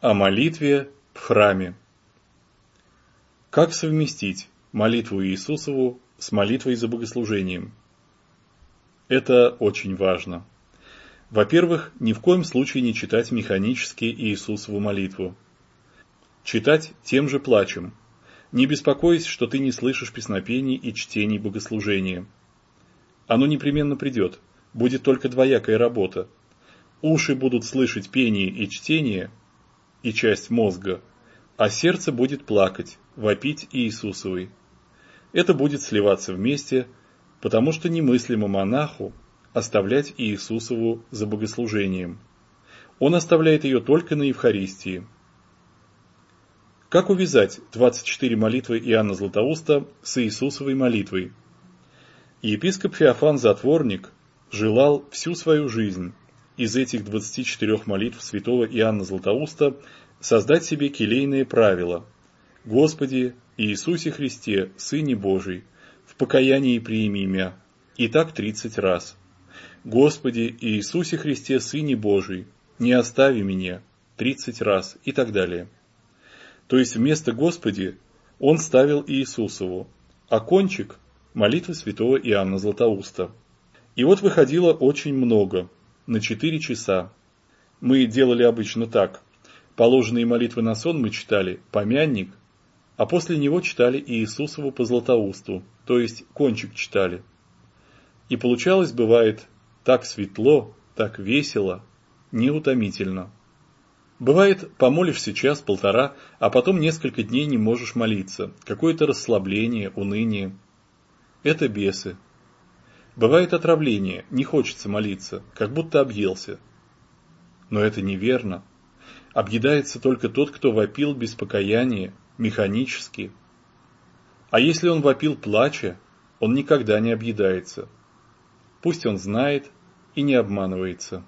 О молитве в храме. Как совместить молитву Иисусову с молитвой за богослужением? Это очень важно. Во-первых, ни в коем случае не читать механически Иисусову молитву. Читать тем же плачем, не беспокоясь, что ты не слышишь песнопений и чтений богослужения. Оно непременно придет, будет только двоякая работа. Уши будут слышать пение и чтение – и часть мозга, а сердце будет плакать, вопить Иисусовой. Это будет сливаться вместе, потому что немыслимо монаху оставлять Иисусову за богослужением. Он оставляет ее только на Евхаристии. Как увязать 24 молитвы Иоанна Златоуста с Иисусовой молитвой? Епископ Феофан Затворник желал всю свою жизнь из этих 24 молитв святого Иоанна Златоуста создать себе келейные правила. Господи, Иисусе Христе, Сыне Божий, в покаянии приими имя. И так 30 раз. Господи, Иисусе Христе, Сыне Божий, не остави меня. 30 раз и так далее. То есть вместо Господи он ставил Иисусову, а кончик – молитвы святого Иоанна Златоуста. И вот выходило очень много – на 4 часа. Мы делали обычно так. Положенные молитвы на сон мы читали помянник, а после него читали Иисусову по Златоусту, то есть кончик читали. И получалось, бывает, так светло, так весело, неутомительно. Бывает, помолишься час-полтора, а потом несколько дней не можешь молиться, какое-то расслабление, уныние. Это бесы, Бывает отравление, не хочется молиться, как будто объелся. Но это неверно. Объедается только тот, кто вопил без покаяния, механически. А если он вопил плача, он никогда не объедается. Пусть он знает и не обманывается.